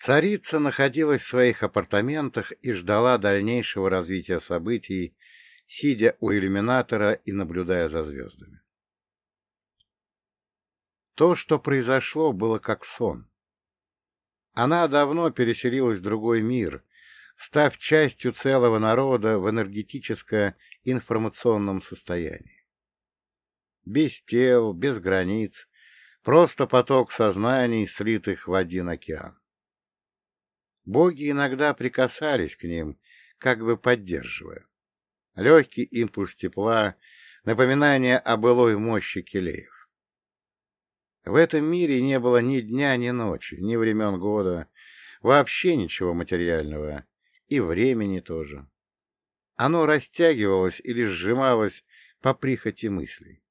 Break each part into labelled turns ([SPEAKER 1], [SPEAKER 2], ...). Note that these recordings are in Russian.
[SPEAKER 1] Царица находилась в своих апартаментах и ждала дальнейшего развития событий, сидя у иллюминатора и наблюдая за звездами. То, что произошло, было как сон. Она давно переселилась в другой мир, став частью целого народа в энергетическо-информационном состоянии. Без тел, без границ, просто поток сознаний, слитых в один океан. Боги иногда прикасались к ним, как бы поддерживая. Легкий импульс тепла, напоминание о былой мощи келеев. В этом мире не было ни дня, ни ночи, ни времен года, вообще ничего материального, и времени тоже. Оно растягивалось или сжималось по прихоти мыслей.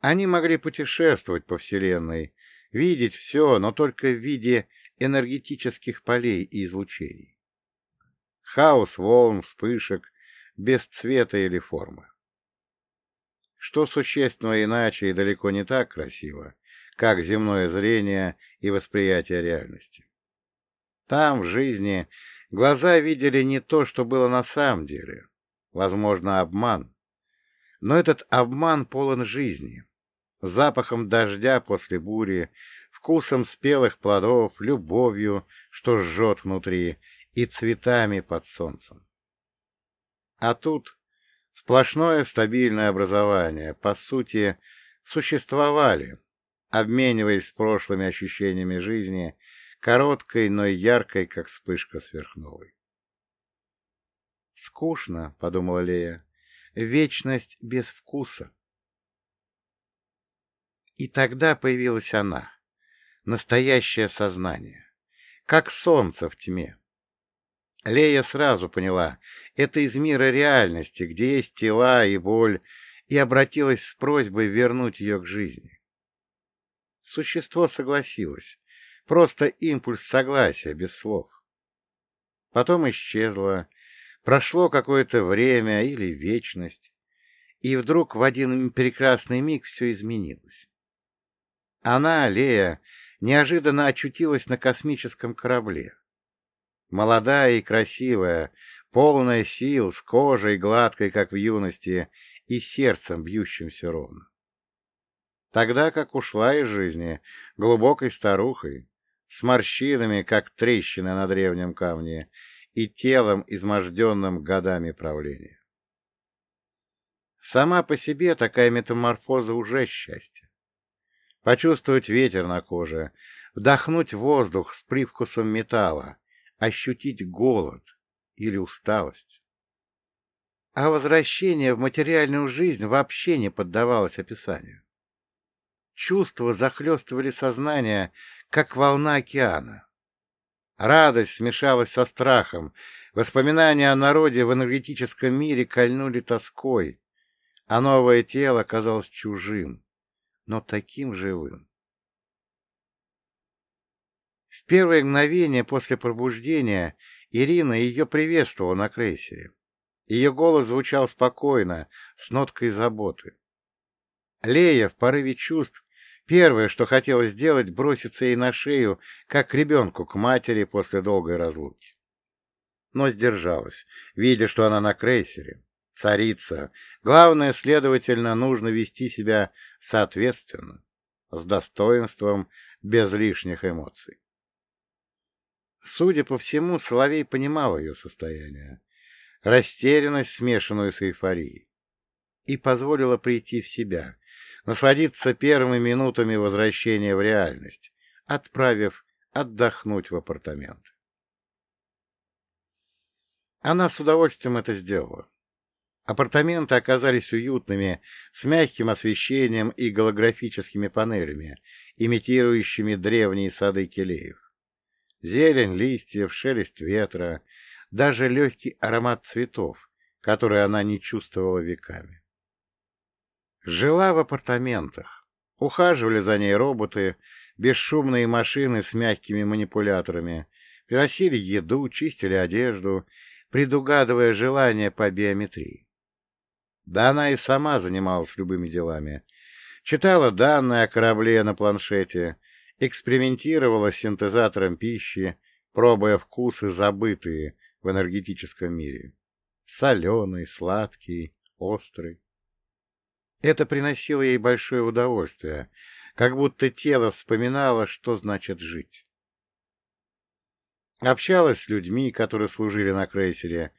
[SPEAKER 1] Они могли путешествовать по Вселенной, видеть все, но только в виде энергетических полей и излучений. Хаос волн, вспышек, без цвета или формы. Что существенно иначе и далеко не так красиво, как земное зрение и восприятие реальности. Там, в жизни, глаза видели не то, что было на самом деле, возможно, обман. Но этот обман полон жизни, запахом дождя после бури, вкусом спелых плодов, любовью, что жжет внутри, и цветами под солнцем. А тут сплошное стабильное образование, по сути, существовали, обмениваясь прошлыми ощущениями жизни, короткой, но яркой, как вспышка сверхновой. «Скучно», — подумала Лея, — «вечность без вкуса». И тогда появилась она, настоящее сознание, как солнце в тьме. Лея сразу поняла, это из мира реальности, где есть тела и боль, и обратилась с просьбой вернуть ее к жизни. Существо согласилось, просто импульс согласия, без слов. Потом исчезло, прошло какое-то время или вечность, и вдруг в один прекрасный миг все изменилось. Она, Лея, неожиданно очутилась на космическом корабле. Молодая и красивая, полная сил, с кожей гладкой, как в юности, и сердцем, бьющимся ровно. Тогда как ушла из жизни, глубокой старухой, с морщинами, как трещины на древнем камне, и телом, изможденным годами правления. Сама по себе такая метаморфоза уже счастье почувствовать ветер на коже, вдохнуть воздух с привкусом металла, ощутить голод или усталость. А возвращение в материальную жизнь вообще не поддавалось описанию. Чувства захлестывали сознание, как волна океана. Радость смешалась со страхом, воспоминания о народе в энергетическом мире кольнули тоской, а новое тело казалось чужим, но таким живым. В первое мгновение после пробуждения Ирина ее приветствовала на крейсере. Ее голос звучал спокойно, с ноткой заботы. Лея в порыве чувств первое, что хотела сделать, броситься ей на шею, как ребенку к матери после долгой разлуки. Но сдержалась, видя, что она на крейсере царица. Главное, следовательно, нужно вести себя соответственно, с достоинством, без лишних эмоций. Судя по всему, Соловей понимал ее состояние, растерянность, смешанную с эйфорией, и позволила прийти в себя, насладиться первыми минутами возвращения в реальность, отправив отдохнуть в апартамент. Она с удовольствием это сделала. Апартаменты оказались уютными, с мягким освещением и голографическими панелями, имитирующими древние сады келеев. Зелень листьев, шелест ветра, даже легкий аромат цветов, который она не чувствовала веками. Жила в апартаментах. Ухаживали за ней роботы, бесшумные машины с мягкими манипуляторами, приносили еду, чистили одежду, предугадывая желания по биометрии. Да она и сама занималась любыми делами. Читала данные о корабле на планшете, экспериментировала с синтезатором пищи, пробуя вкусы, забытые в энергетическом мире. Соленый, сладкий, острый. Это приносило ей большое удовольствие, как будто тело вспоминало, что значит жить. Общалась с людьми, которые служили на крейсере,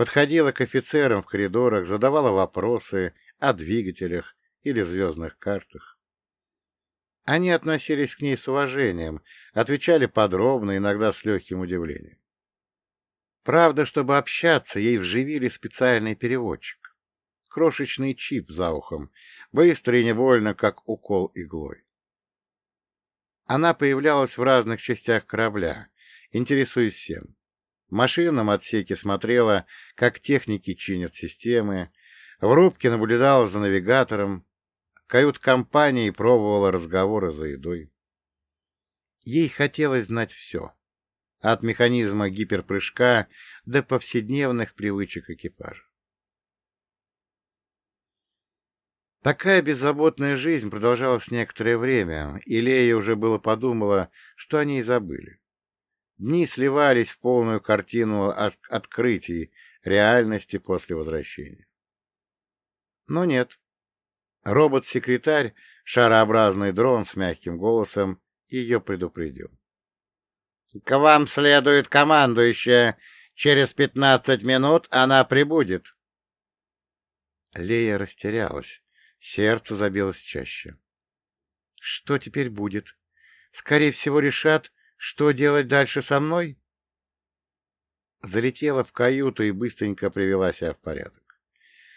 [SPEAKER 1] подходила к офицерам в коридорах, задавала вопросы о двигателях или звездных картах. Они относились к ней с уважением, отвечали подробно, иногда с легким удивлением. Правда, чтобы общаться, ей вживили специальный переводчик. Крошечный чип за ухом, быстро и не больно, как укол иглой. Она появлялась в разных частях корабля, интересуясь всем. В машинном отсеке смотрела, как техники чинят системы, в рубке наблюдала за навигатором, кают-компании пробовала разговоры за едой. Ей хотелось знать все, от механизма гиперпрыжка до повседневных привычек экипажа. Такая беззаботная жизнь продолжалась некоторое время, и Лея уже было подумала, что они и забыли. Дни сливались в полную картину от открытий реальности после возвращения. Но нет. Робот-секретарь, шарообразный дрон с мягким голосом, ее предупредил. — К вам следует командующая. Через пятнадцать минут она прибудет. Лея растерялась. Сердце забилось чаще. Что теперь будет? Скорее всего, решат, что делать дальше со мной? Залетела в каюту и быстренько привела себя в порядок.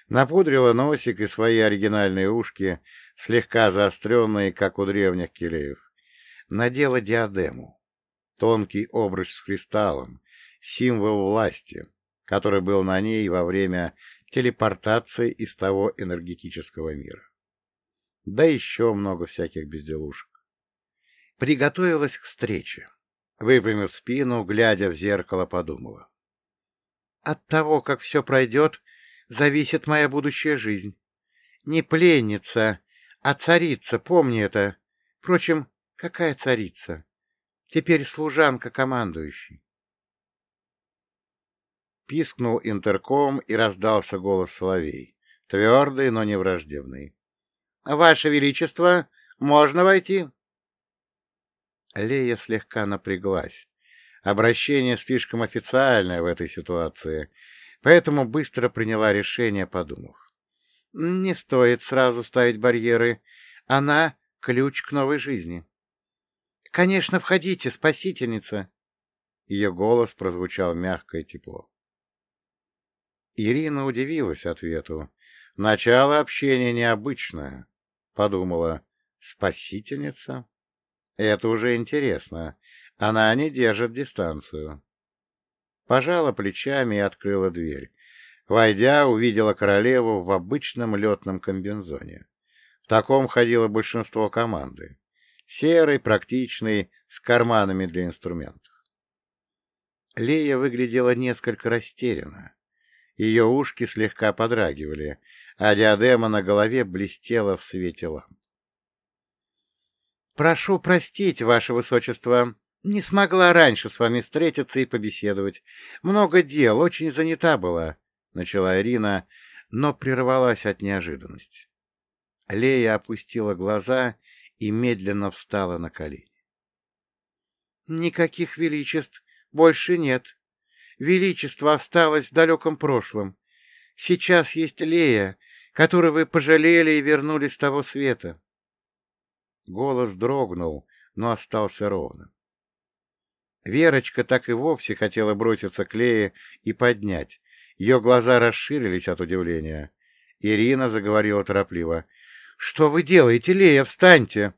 [SPEAKER 1] Напудрила носик и свои оригинальные ушки, слегка заостренные, как у древних келеев. Надела диадему. Тонкий обруч с кристаллом, символ власти, который был на ней во время телепортации из того энергетического мира. Да еще много всяких безделушек. Приготовилась к встрече. Выпрямив спину, глядя в зеркало, подумала. От того, как все пройдет, зависит моя будущая жизнь. Не пленница, а царица, помни это. Впрочем, какая царица? Теперь служанка командующей. Пискнул интерком, и раздался голос соловей. Твердый, но не враждебный. — Ваше Величество, можно войти? Лея слегка напряглась. Обращение слишком официальное в этой ситуации, поэтому быстро приняла решение, подумав. Не стоит сразу ставить барьеры. Она — ключ к новой жизни. — Конечно, входите, спасительница. Ее голос прозвучал мягко и тепло. Ирина удивилась ответу. Начало общения необычное. Подумала, спасительница? Это уже интересно. Она не держит дистанцию. Пожала плечами и открыла дверь. Войдя, увидела королеву в обычном летном комбинзоне. В таком ходило большинство команды. Серый, практичный, с карманами для инструментов. Лея выглядела несколько растерянно. Ее ушки слегка подрагивали, а диадема на голове блестела в свете ламп. — Прошу простить, ваше высочество, не смогла раньше с вами встретиться и побеседовать. Много дел, очень занята была, — начала Ирина, но прервалась от неожиданности. Лея опустила глаза и медленно встала на колени. — Никаких величеств больше нет. Величество осталось в далеком прошлом. Сейчас есть Лея, которую вы пожалели и вернули с того света. Голос дрогнул, но остался ровным. Верочка так и вовсе хотела броситься к Лее и поднять. Ее глаза расширились от удивления. Ирина заговорила торопливо. — Что вы делаете, Лея? Встаньте!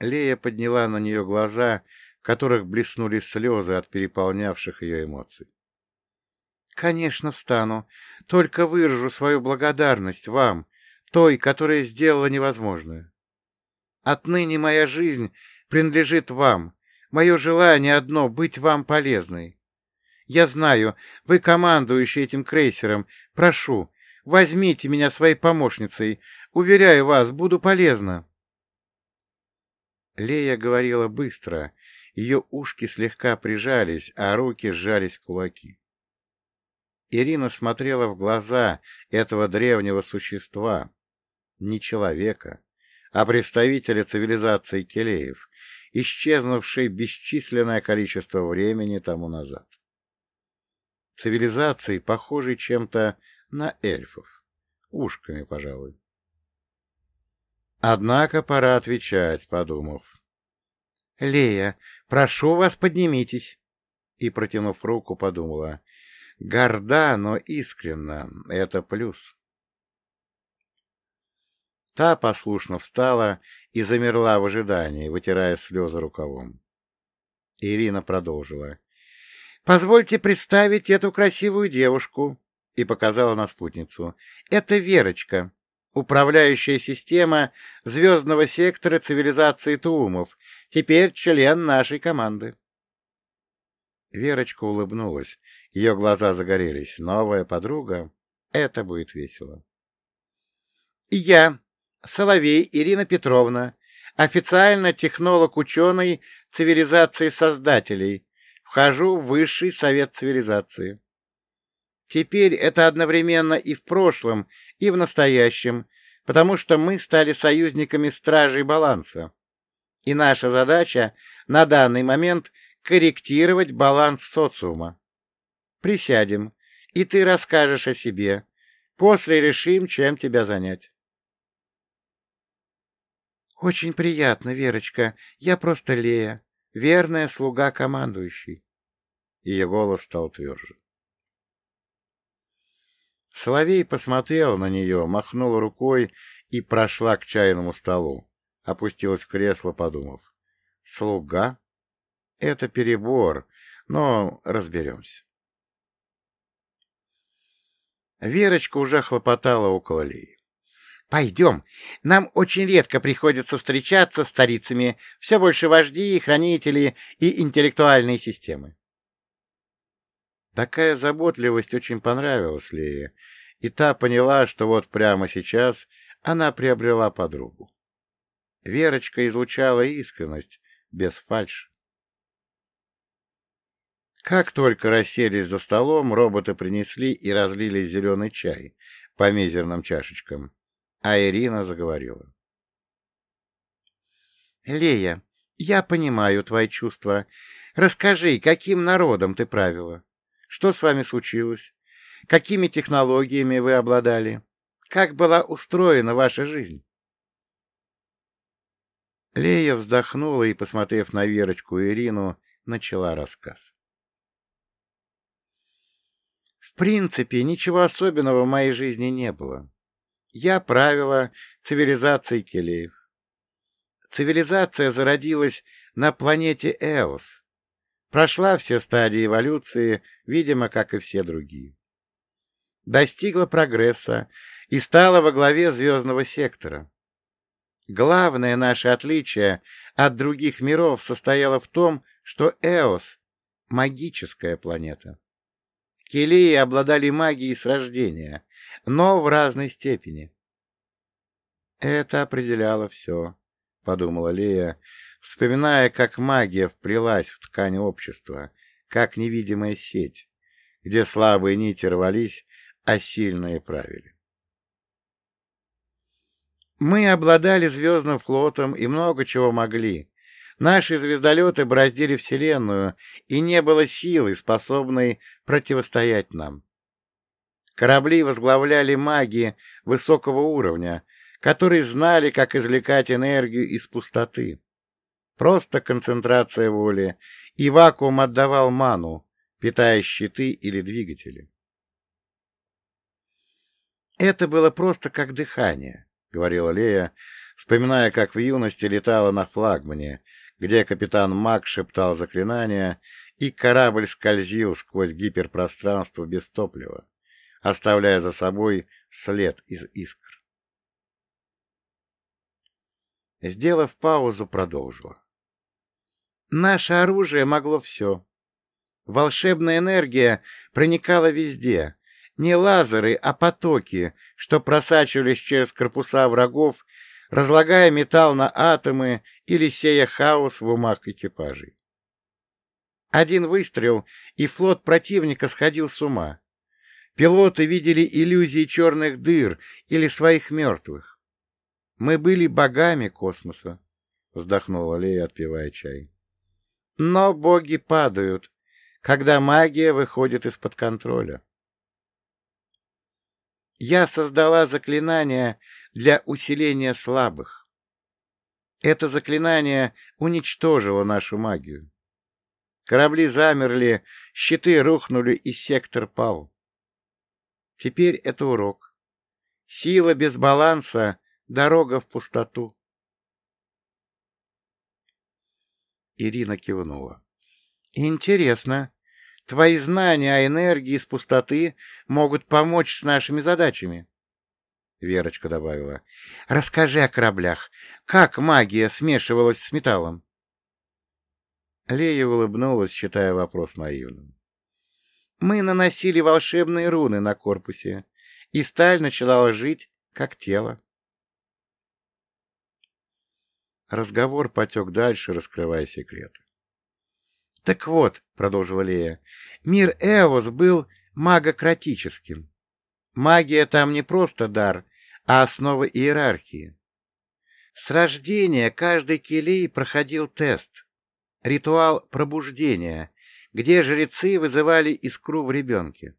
[SPEAKER 1] Лея подняла на нее глаза, в которых блеснули слезы от переполнявших ее эмоций. — Конечно, встану. Только выражу свою благодарность вам, той, которая сделала невозможное. Отныне моя жизнь принадлежит вам. Мое желание одно — быть вам полезной. Я знаю, вы командующий этим крейсером. Прошу, возьмите меня своей помощницей. Уверяю вас, буду полезна. Лея говорила быстро, ее ушки слегка прижались, а руки сжались в кулаки. Ирина смотрела в глаза этого древнего существа, не человека, а представителя цивилизации Келеев, исчезнувшей бесчисленное количество времени тому назад. Цивилизации, похожей чем-то на эльфов, ушками, пожалуй. Однако пора отвечать, подумав. — Лея, прошу вас, поднимитесь. И, протянув руку, подумала. Горда, но искренно. Это плюс. Та послушно встала и замерла в ожидании, вытирая слезы рукавом. Ирина продолжила. — Позвольте представить эту красивую девушку, — и показала на спутницу. — Это Верочка, управляющая система звездного сектора цивилизации Туумов, теперь член нашей команды. Верочка улыбнулась, ее глаза загорелись. Новая подруга — это будет весело. — Я, Соловей Ирина Петровна, официально технолог-ученый цивилизации создателей, вхожу в высший совет цивилизации. Теперь это одновременно и в прошлом, и в настоящем, потому что мы стали союзниками стражей баланса. И наша задача на данный момент — корректировать баланс социума. Присядем, и ты расскажешь о себе. После решим, чем тебя занять. Очень приятно, Верочка. Я просто Лея, верная слуга командующей. Ее голос стал тверже. Соловей посмотрел на нее, махнул рукой и прошла к чайному столу. Опустилась в кресло, подумав. Слуга? Это перебор, но разберемся. Верочка уже хлопотала около Леи. «Пойдем. Нам очень редко приходится встречаться с старицами, все больше вожди, хранители и интеллектуальные системы. Такая заботливость очень понравилась Лее, и та поняла, что вот прямо сейчас она приобрела подругу. Верочка излучала искренность, без фальши. Как только расселись за столом, роботы принесли и разлили зеленый чай по мизерным чашечкам, а Ирина заговорила. — Лея, я понимаю твои чувства. Расскажи, каким народом ты правила? Что с вами случилось? Какими технологиями вы обладали? Как была устроена ваша жизнь? Лея вздохнула и, посмотрев на Верочку и Ирину, начала рассказ. В принципе, ничего особенного в моей жизни не было. Я правила цивилизацией Келеев. Цивилизация зародилась на планете Эос, Прошла все стадии эволюции, видимо, как и все другие. Достигла прогресса и стала во главе звездного сектора. Главное наше отличие от других миров состояло в том, что Эос — магическая планета. Келии обладали магией с рождения, но в разной степени. Это определяло все, — подумала Лея, вспоминая, как магия вплелась в ткань общества, как невидимая сеть, где слабые нити рвались, а сильные правили. Мы обладали звездным флотом и много чего могли. Наши звездолеты бороздили Вселенную, и не было силы, способной противостоять нам. Корабли возглавляли маги высокого уровня, которые знали, как извлекать энергию из пустоты. Просто концентрация воли, и вакуум отдавал ману, питая щиты или двигатели. «Это было просто как дыхание», — говорила Лея, вспоминая, как в юности летала на флагмане, где капитан Мак шептал заклинания, и корабль скользил сквозь гиперпространство без топлива, оставляя за собой след из искр. Сделав паузу, продолжила. Наше оружие могло все. Волшебная энергия проникала везде. Не лазеры, а потоки, что просачивались через корпуса врагов, разлагая металл на атомы или сея хаос в умах экипажей. Один выстрел, и флот противника сходил с ума. Пилоты видели иллюзии черных дыр или своих мертвых. Мы были богами космоса, — вздохнула Лея, отпивая чай. Но боги падают, когда магия выходит из-под контроля. Я создала заклинание для усиления слабых. Это заклинание уничтожило нашу магию. Корабли замерли, щиты рухнули, и сектор пал. Теперь это урок. Сила без баланса — дорога в пустоту. Ирина кивнула. Интересно. Твои знания о энергии из пустоты могут помочь с нашими задачами. Верочка добавила. Расскажи о кораблях. Как магия смешивалась с металлом? Лея улыбнулась, считая вопрос наивным. Мы наносили волшебные руны на корпусе, и сталь начала жить, как тело. Разговор потек дальше, раскрывая секреты. — Так вот, — продолжила Лея, — мир Эос был магократическим. Магия там не просто дар, а основа иерархии. С рождения каждый келей проходил тест, ритуал пробуждения, где жрецы вызывали искру в ребенке.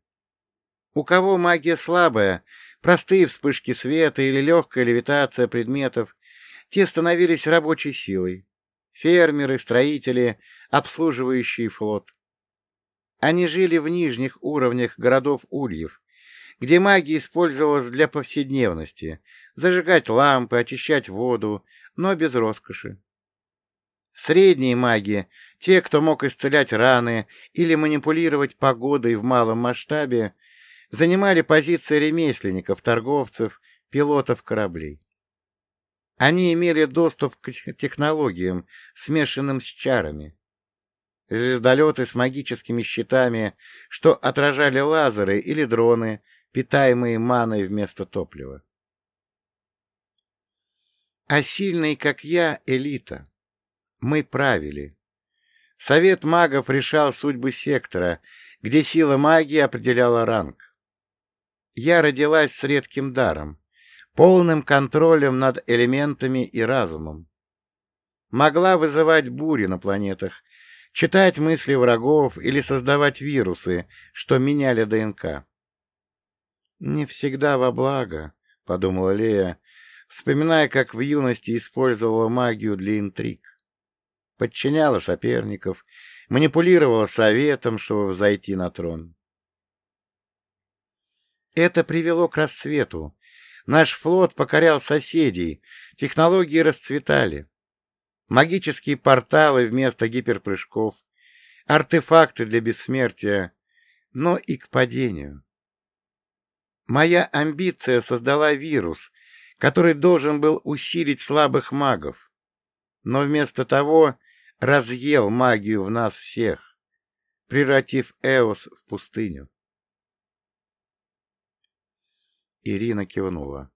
[SPEAKER 1] У кого магия слабая, простые вспышки света или легкая левитация предметов, те становились рабочей силой. Фермеры, строители, обслуживающие флот. Они жили в нижних уровнях городов ульев, где магия использовалась для повседневности, зажигать лампы, очищать воду, но без роскоши. Средние маги, те, кто мог исцелять раны или манипулировать погодой в малом масштабе, занимали позиции ремесленников, торговцев, пилотов кораблей. Они имели доступ к технологиям, смешанным с чарами. Звездолеты с магическими щитами, что отражали лазеры или дроны, питаемые маной вместо топлива. А сильный, как я, элита. Мы правили. Совет магов решал судьбы сектора, где сила магии определяла ранг. Я родилась с редким даром, полным контролем над элементами и разумом. Могла вызывать бури на планетах, читать мысли врагов или создавать вирусы, что меняли ДНК. «Не всегда во благо», — подумала Лея, вспоминая, как в юности использовала магию для интриг. Подчиняла соперников, манипулировала советом, чтобы взойти на трон. Это привело к расцвету. Наш флот покорял соседей, технологии расцветали. Магические порталы вместо гиперпрыжков, артефакты для бессмертия, но и к падению. Моя амбиция создала вирус, который должен был усилить слабых магов, но вместо того разъел магию в нас всех, превратив Эос в пустыню. Ирина кивнула.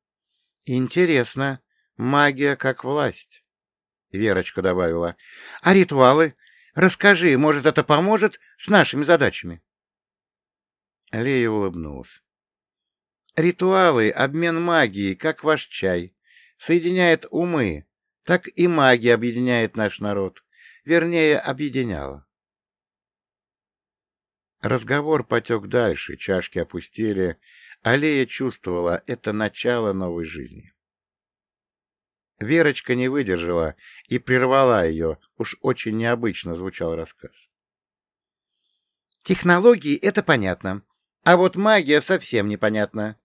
[SPEAKER 1] «Интересно. Магия как власть», — Верочка добавила. «А ритуалы? Расскажи, может, это поможет с нашими задачами?» Лея улыбнулась. Ритуалы, обмен магией, как ваш чай, соединяет умы, так и магия объединяет наш народ. Вернее, объединяла. Разговор потек дальше, чашки опустили. Аллея чувствовала, это начало новой жизни. Верочка не выдержала и прервала ее, уж очень необычно звучал рассказ. «Технологии — это понятно, а вот магия совсем непонятна.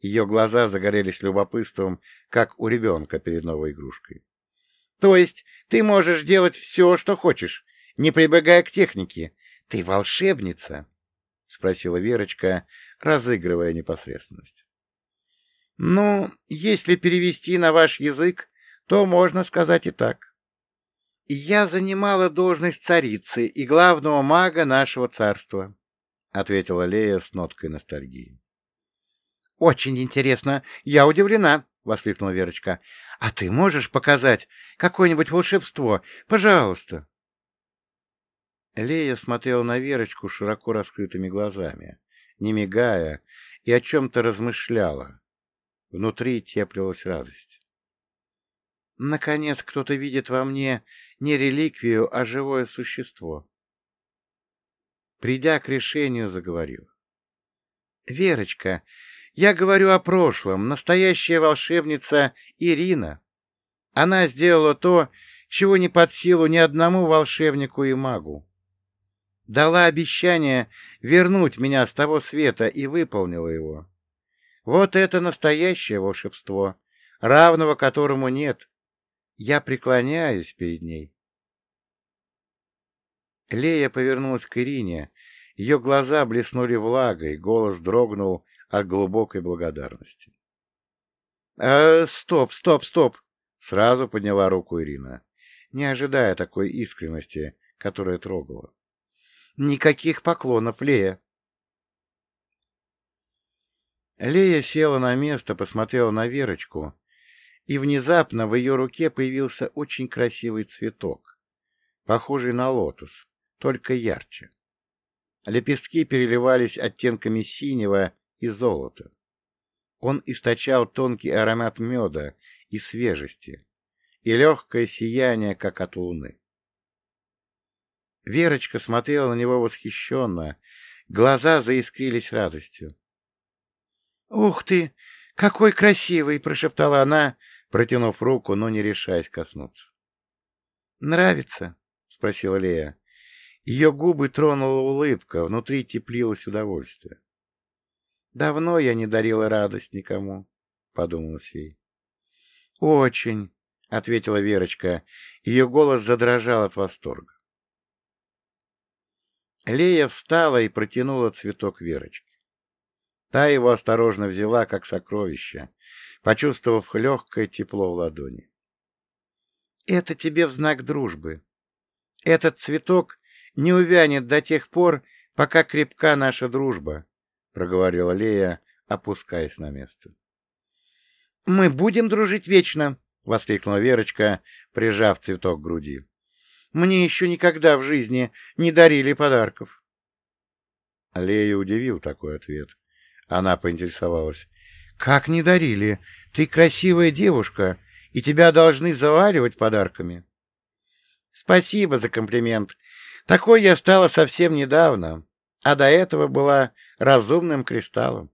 [SPEAKER 1] Ее глаза загорелись любопытством, как у ребенка перед новой игрушкой. — То есть ты можешь делать все, что хочешь, не прибегая к технике. Ты волшебница? — спросила Верочка, разыгрывая непосредственность. — Ну, если перевести на ваш язык, то можно сказать и так. Я занимала должность царицы и главного мага нашего царства, — ответила Лея с ноткой ностальгии. — Очень интересно. Я удивлена, — воскликнула Верочка. — А ты можешь показать какое-нибудь волшебство? Пожалуйста. Лея смотрела на Верочку широко раскрытыми глазами, не мигая, и о чем-то размышляла. Внутри теплилась радость. Наконец кто-то видит во мне не реликвию, а живое существо. Придя к решению, заговорил. — Верочка, я говорю о прошлом. Настоящая волшебница Ирина. Она сделала то, чего не под силу ни одному волшебнику и магу. Дала обещание вернуть меня с того света и выполнила его. Вот это настоящее волшебство, равного которому нет. Я преклоняюсь перед ней. Лея повернулась к Ирине. Ее глаза блеснули влагой, голос дрогнул от глубокой благодарности. «Э, «Стоп, стоп, стоп!» — сразу подняла руку Ирина, не ожидая такой искренности, которая трогала. «Никаких поклонов, Лея!» Лея села на место, посмотрела на Верочку, и внезапно в ее руке появился очень красивый цветок, похожий на лотос, только ярче. Лепестки переливались оттенками синего и золота. Он источал тонкий аромат меда и свежести, и легкое сияние, как от луны. Верочка смотрела на него восхищенно, глаза заискрились радостью. — Ух ты! Какой красивый! — прошептала она, протянув руку, но не решаясь коснуться. — Нравится? — спросила Лея. Ее губы тронула улыбка, внутри теплилось удовольствие. «Давно я не дарила радость никому», — подумалось ей. «Очень», — ответила Верочка. Ее голос задрожал от восторга. Лея встала и протянула цветок Верочке. Та его осторожно взяла, как сокровище, почувствовав легкое тепло в ладони. — Это тебе в знак дружбы. Этот цветок не увянет до тех пор, пока крепка наша дружба, — проговорила Лея, опускаясь на место. — Мы будем дружить вечно, — воскликнула Верочка, прижав цветок к груди. — Мне еще никогда в жизни не дарили подарков. Лея удивил такой ответ. Она поинтересовалась. — Как не дарили? Ты красивая девушка, и тебя должны заваливать подарками. — Спасибо за комплимент, такой я стала совсем недавно, а до этого была разумным кристаллом.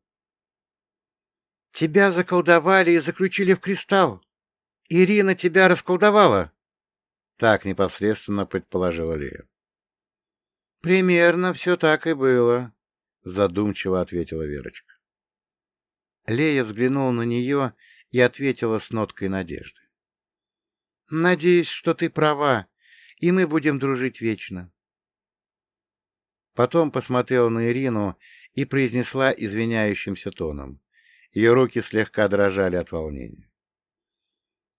[SPEAKER 1] Тебя заколдовали и заключили в кристалл. Ирина тебя расколдовала. Так непосредственно предположила Лея. Примерно все так и было, задумчиво ответила Верочка. Лея взглянула на нее и ответила с ноткой надежды. Надеюсь, что ты права, и мы будем дружить вечно. Потом посмотрела на Ирину и произнесла извиняющимся тоном. Ее руки слегка дрожали от волнения.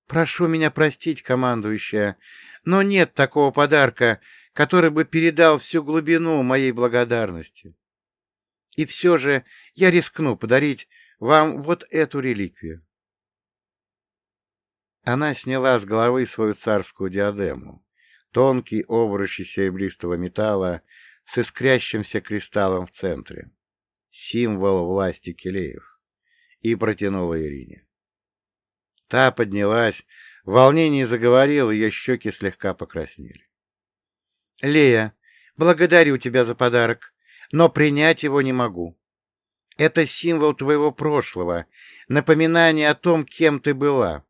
[SPEAKER 1] «Прошу меня простить, командующая, но нет такого подарка, который бы передал всю глубину моей благодарности. И все же я рискну подарить вам вот эту реликвию». Она сняла с головы свою царскую диадему, тонкий обруч из серебристого металла, с искрящимся кристаллом в центре. Символ власти Келеев. И протянула Ирине. Та поднялась, в волнении заговорила, ее щеки слегка покраснели. — Лея, благодарю тебя за подарок, но принять его не могу. Это символ твоего прошлого, напоминание о том, кем ты была.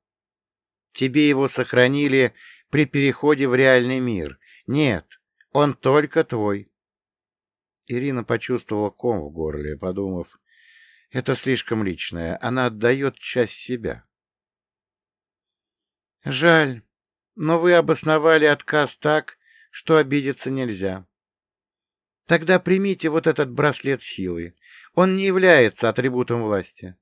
[SPEAKER 1] Тебе его сохранили при переходе в реальный мир. Нет, он только твой. Ирина почувствовала ком в горле, подумав, это слишком личное, она отдает часть себя. Жаль, но вы обосновали отказ так, что обидеться нельзя. Тогда примите вот этот браслет силы. Он не является атрибутом власти.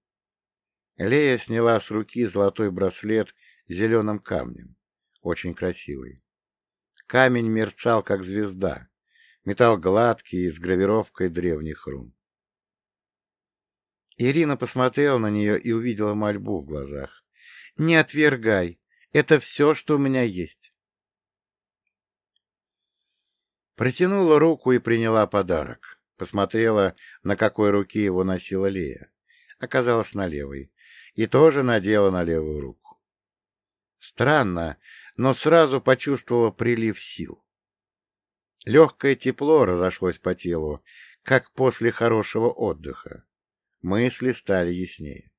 [SPEAKER 1] Лея сняла с руки золотой браслет с зеленым камнем. Очень красивый. Камень мерцал, как звезда, Металл гладкий, с гравировкой древних рун. Ирина посмотрела на нее и увидела мольбу в глазах. не отвергай. Это все, что у меня есть. Протянула руку и приняла подарок. Посмотрела, на какой руке его носила Лея. Оказалась на левой. И тоже надела на левую руку. Странно, но сразу почувствовала прилив сил. Легкое тепло разошлось по телу, как после хорошего отдыха. Мысли стали яснее.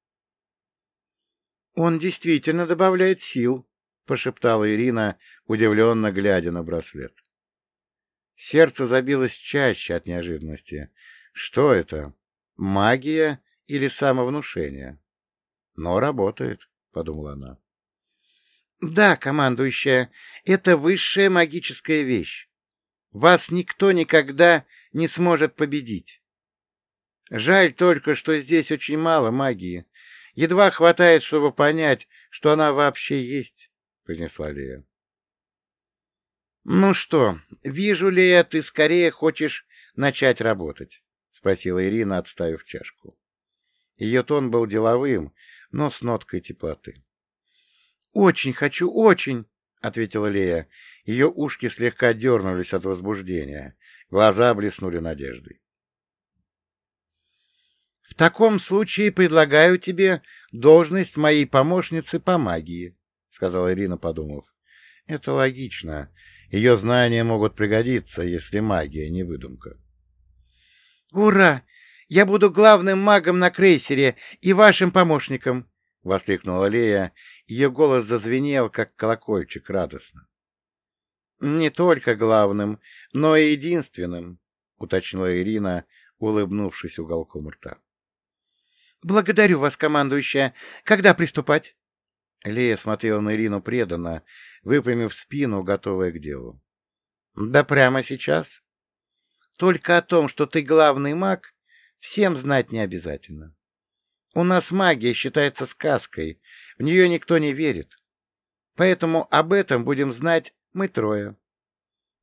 [SPEAKER 1] «Он действительно добавляет сил», — пошептала Ирина, удивленно глядя на браслет. Сердце забилось чаще от неожиданности. Что это? Магия или самовнушение? Но работает, — подумала она. Да, командующая, это высшая магическая вещь. Вас никто никогда не сможет победить. Жаль только, что здесь очень мало магии. Едва хватает, чтобы понять, что она вообще есть, — произнесла Лея. — Ну что, вижу, Лея, ты скорее хочешь начать работать, — спросила Ирина, отставив чашку. Ее тон был деловым, но с ноткой теплоты. — Очень хочу, очень, — ответила Лея. Ее ушки слегка дернулись от возбуждения. Глаза блеснули надеждой. — В таком случае предлагаю тебе должность моей помощницы по магии, — сказала Ирина, подумав. — Это логично. Ее знания могут пригодиться, если магия не выдумка. «Ура! Я буду главным магом на крейсере и вашим помощником!» — воскликнула Лея. Ее голос зазвенел, как колокольчик, радостно. «Не только главным, но и единственным», — уточнила Ирина, улыбнувшись уголком рта. «Благодарю вас, командующая. Когда приступать?» Лея смотрела на Ирину преданно, выпрямив спину, готовая к делу. — Да прямо сейчас. Только о том, что ты главный маг, всем знать не обязательно. У нас магия считается сказкой, в нее никто не верит. Поэтому об этом будем знать мы трое.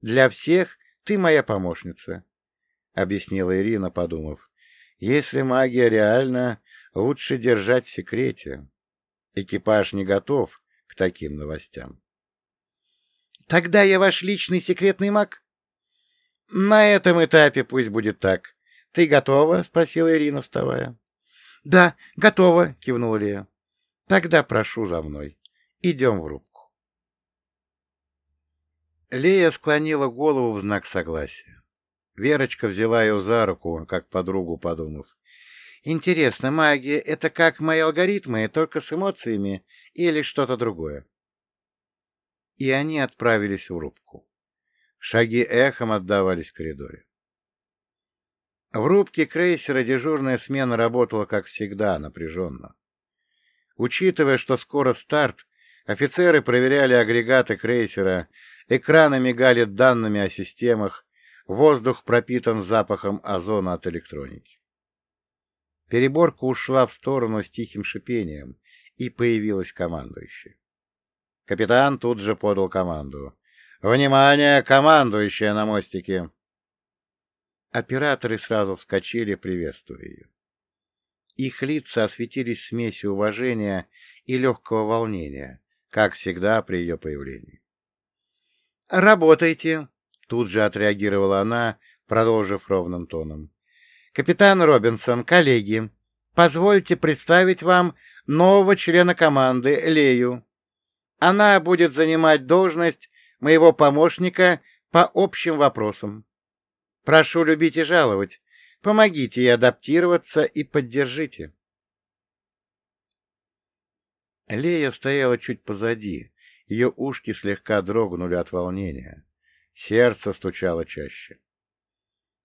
[SPEAKER 1] Для всех ты моя помощница, — объяснила Ирина, подумав. Если магия реальна, лучше держать в секрете. Экипаж не готов к таким новостям. Тогда я ваш личный секретный маг? На этом этапе пусть будет так. Ты готова? спросила Ирина, вставая. Да, готова, кивнула Лея. Тогда прошу за мной. Идем в рубку. Лея склонила голову в знак согласия. Верочка взяла ее за руку, как подругу подумав. Интересно, магия — это как мои алгоритмы, только с эмоциями или что-то другое? И они отправились в рубку. Шаги эхом отдавались в коридоре. В рубке крейсера дежурная смена работала, как всегда, напряженно. Учитывая, что скоро старт, офицеры проверяли агрегаты крейсера, экраны мигали данными о системах, воздух пропитан запахом озона от электроники. Переборка ушла в сторону с тихим шипением, и появилась командующая. Капитан тут же подал команду. «Внимание, командующая на мостике!» Операторы сразу вскочили, приветствуя ее. Их лица осветились смесью уважения и легкого волнения, как всегда при ее появлении. «Работайте!» — тут же отреагировала она, продолжив ровным тоном. Капитан Робинсон, коллеги, позвольте представить вам нового члена команды, Лею. Она будет занимать должность моего помощника по общим вопросам. Прошу любить и жаловать. Помогите ей адаптироваться и поддержите. Лея стояла чуть позади. Ее ушки слегка дрогнули от волнения. Сердце стучало чаще.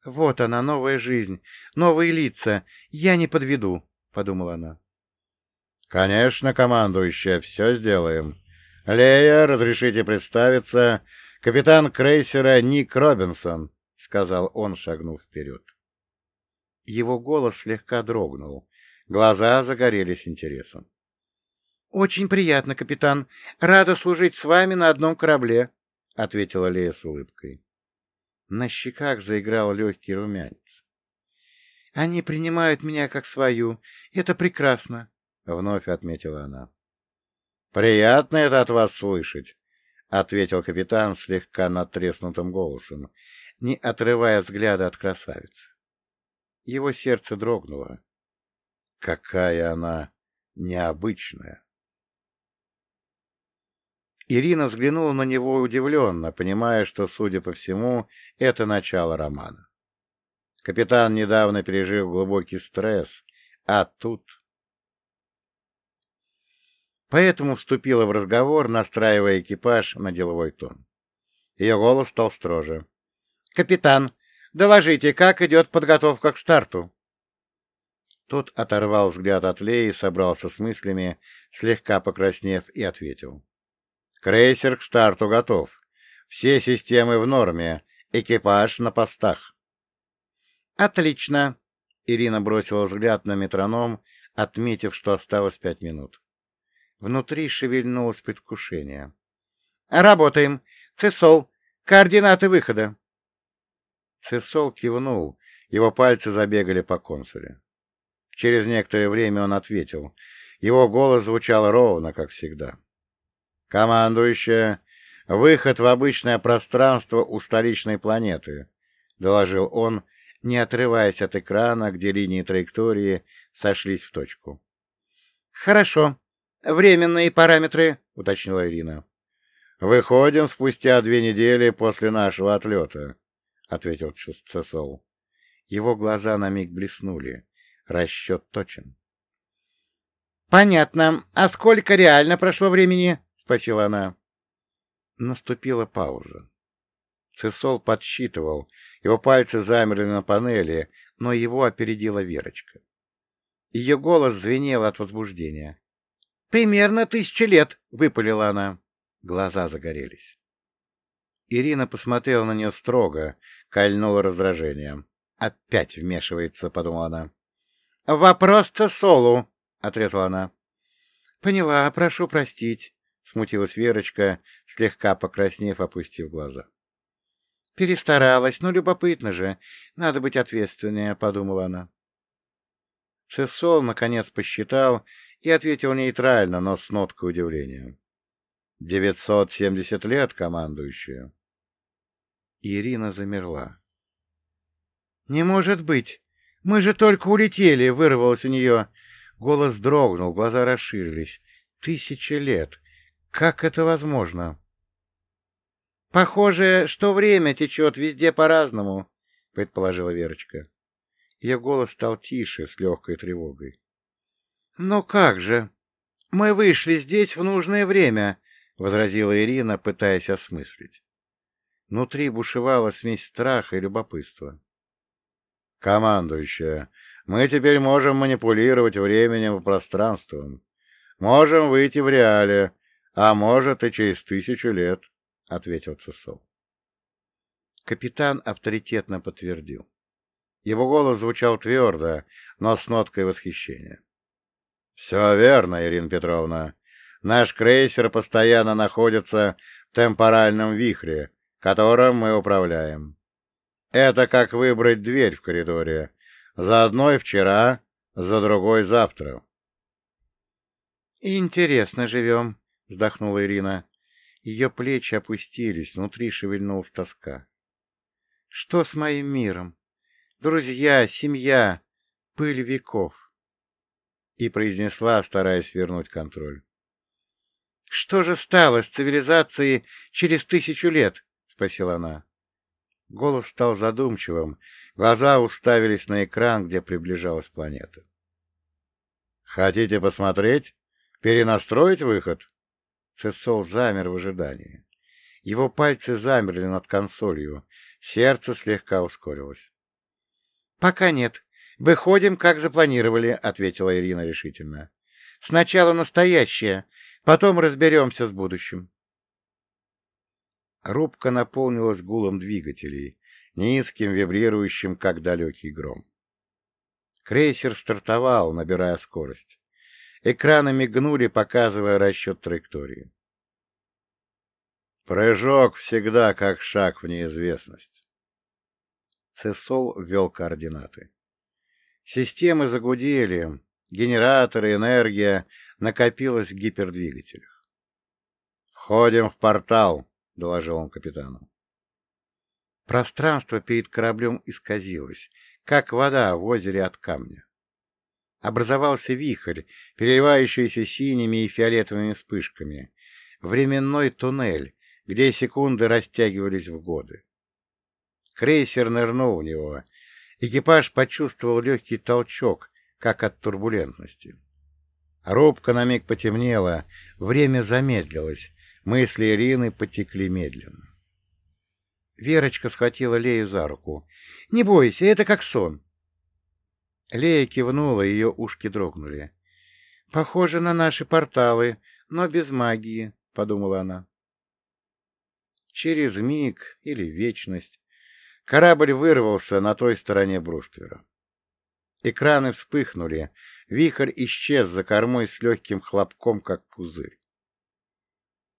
[SPEAKER 1] Вот она, новая жизнь, новые лица. Я не подведу, — подумала она. — Конечно, командующая, все сделаем. Лея, разрешите представиться, капитан крейсера Ник Робинсон, — сказал он, шагнув вперед. Его голос слегка дрогнул. Глаза загорелись интересом. — Очень приятно, капитан. Рада служить с вами на одном корабле, — ответила Лея с улыбкой. На щеках заиграл легкий румянец. — Они принимают меня как свою. Это прекрасно, — вновь отметила она. Приятно это от вас слышать, — ответил капитан слегка натреснутым голосом, не отрывая взгляда от красавицы. Его сердце дрогнуло. Какая она необычная! Ирина взглянула на него удивленно, понимая, что, судя по всему, это начало романа. Капитан недавно пережил глубокий стресс, а тут... Поэтому вступила в разговор, настраивая экипаж на деловой тон. Ее голос стал строже. — Капитан, доложите, как идет подготовка к старту? Тот оторвал взгляд от Леи, собрался с мыслями, слегка покраснев, и ответил. Крейсер к старту готов. Все системы в норме. Экипаж на постах. Отлично. Ирина бросила взгляд на метроном, отметив, что осталось пять минут. Внутри шевельнулось предвкушение. «Работаем! Цесол! Координаты выхода!» Цесол кивнул, его пальцы забегали по консуле. Через некоторое время он ответил. Его голос звучал ровно, как всегда. «Командующая, выход в обычное пространство у столичной планеты», — доложил он, не отрываясь от экрана, где линии траектории сошлись в точку. «Хорошо. Временные параметры», — уточнила Ирина. «Выходим спустя две недели после нашего отлета», — ответил Цесол. Его глаза на миг блеснули. Расчет точен. «Понятно. А сколько реально прошло времени?» — спросила она. Наступила пауза. Цесол подсчитывал, его пальцы замерли на панели, но его опередила Верочка. Ее голос звенел от возбуждения. «Примерно тысяча лет!» — выпалила она. Глаза загорелись. Ирина посмотрела на нее строго, кольнула раздражением. «Опять вмешивается», — подумала она. «Вопрос Цесолу!» — отрезала она. «Поняла, прошу простить», — смутилась Верочка, слегка покраснев, опустив глаза. «Перестаралась, но любопытно же. Надо быть ответственнее», — подумала она. Цесол, наконец, посчитал и ответил нейтрально, но с ноткой удивления. «Девятьсот семьдесят лет, командующая». Ирина замерла. «Не может быть! Мы же только улетели!» — вырвалось у нее. Голос дрогнул, глаза расширились. «Тысяча лет! Как это возможно? Похоже, что время течет везде по-разному, предположила Верочка. Ее голос стал тише, с легкой тревогой. Но как же? Мы вышли здесь в нужное время, возразила Ирина, пытаясь осмыслить. Внутри бушевала смесь страха и любопытства. «Командующая, мы теперь можем манипулировать временем и пространством. Можем выйти в реале, а может, и через тысячу лет, — ответил Цесол. Капитан авторитетно подтвердил. Его голос звучал твердо, но с ноткой восхищения. — Все верно, Ирина Петровна. Наш крейсер постоянно находится в темпоральном вихре, которым мы управляем. Это как выбрать дверь в коридоре. За одной вчера, за другой завтра. — Интересно живем, — вздохнула Ирина. Ее плечи опустились, внутри шевельнулась тоска. «Что с моим миром? Друзья, семья, пыль веков!» И произнесла, стараясь вернуть контроль. «Что же стало с цивилизацией через тысячу лет?» — спросила она. Голос стал задумчивым, глаза уставились на экран, где приближалась планета. «Хотите посмотреть? Перенастроить выход?» Цесол замер в ожидании. Его пальцы замерли над консолью, сердце слегка ускорилось. — Пока нет. Выходим, как запланировали, — ответила Ирина решительно. — Сначала настоящее, потом разберемся с будущим. Рубка наполнилась гулом двигателей, низким, вибрирующим, как далекий гром. Крейсер стартовал, набирая скорость. Экраны мигнули, показывая расчет траектории. Прыжок всегда как шаг в неизвестность. Цесол ввел координаты. Системы загудели, генераторы, энергия накопилась в гипердвигателях. «Входим в портал», — доложил он капитану.
[SPEAKER 2] Пространство перед кораблем исказилось, как вода в озере от камня. Образовался вихрь, переливающийся синими и фиолетовыми вспышками. Временной туннель, где секунды растягивались в годы. Крейсер нырнул в него. Экипаж почувствовал легкий толчок, как от турбулентности. Рубка на миг потемнела, время замедлилось, мысли Ирины потекли медленно. Верочка схватила Лею за руку. — Не бойся, это как сон. Лея кивнула, ее ушки дрогнули. — Похоже на наши порталы, но без магии, — подумала она. Через миг или вечность корабль вырвался на той стороне бруствера. Экраны вспыхнули, вихрь исчез за кормой с легким хлопком, как пузырь.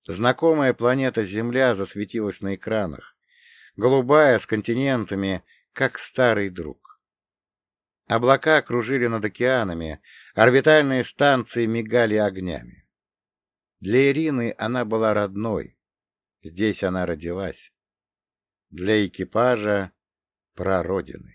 [SPEAKER 2] Знакомая планета Земля засветилась на экранах, голубая, с континентами, как старый друг. Облака кружили над океанами, орбитальные станции мигали огнями. Для Ирины она была родной, здесь она родилась. Для экипажа — прародиной.